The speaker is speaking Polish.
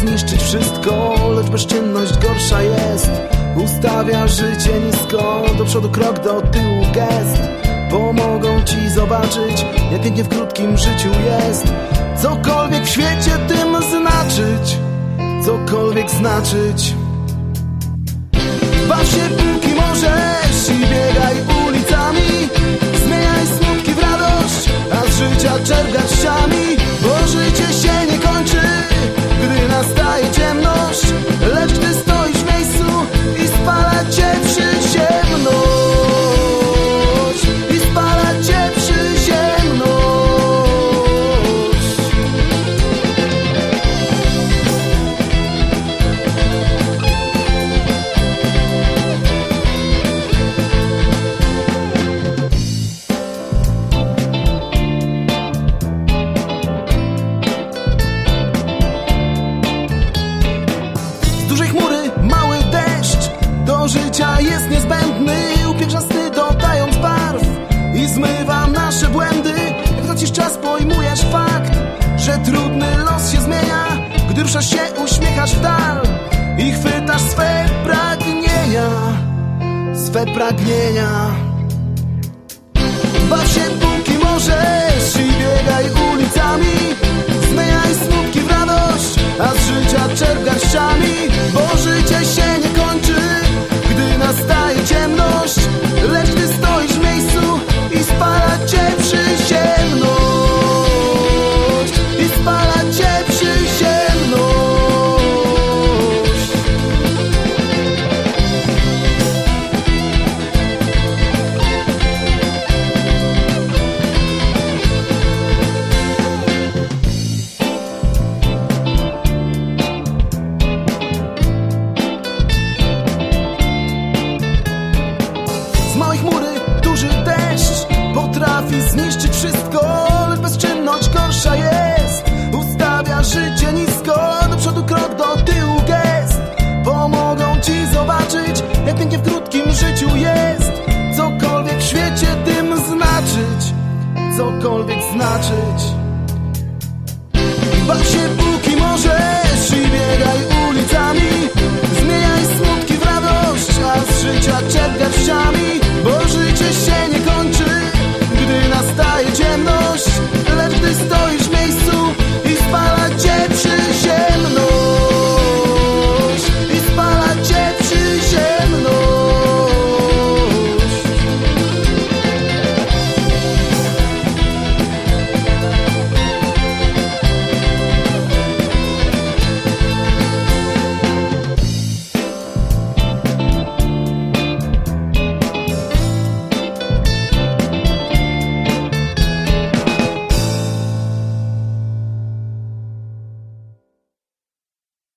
zmienić wszystko Lecz bezczynność gorsza jest. Ustawia życie nisko Do przodu krok, do tyłu gest. Pomogą ci zobaczyć Jak pięknie w krótkim życiu jest. Cokolwiek w świecie tym znaczyć Cokolwiek znaczyć. Baw się mały deszcz. Do życia jest niezbędny Upiększa sny dodając barw. I zmywa nasze błędy. Jak tracisz czas pojmujesz fakt Że trudny los się zmienia Gdy ruszasz się uśmiechasz w dal. I chwytasz swe pragnienia Swe pragnienia Just potrafi zniszczyć wszystko Lecz bezczynność gorsza jest. Ustawia życie nisko Do przodu krok, do tyłu gest. Pomogą ci zobaczyć Jak pięknie w krótkim życiu jest. Cokolwiek w świecie tym znaczyć Cokolwiek znaczyć.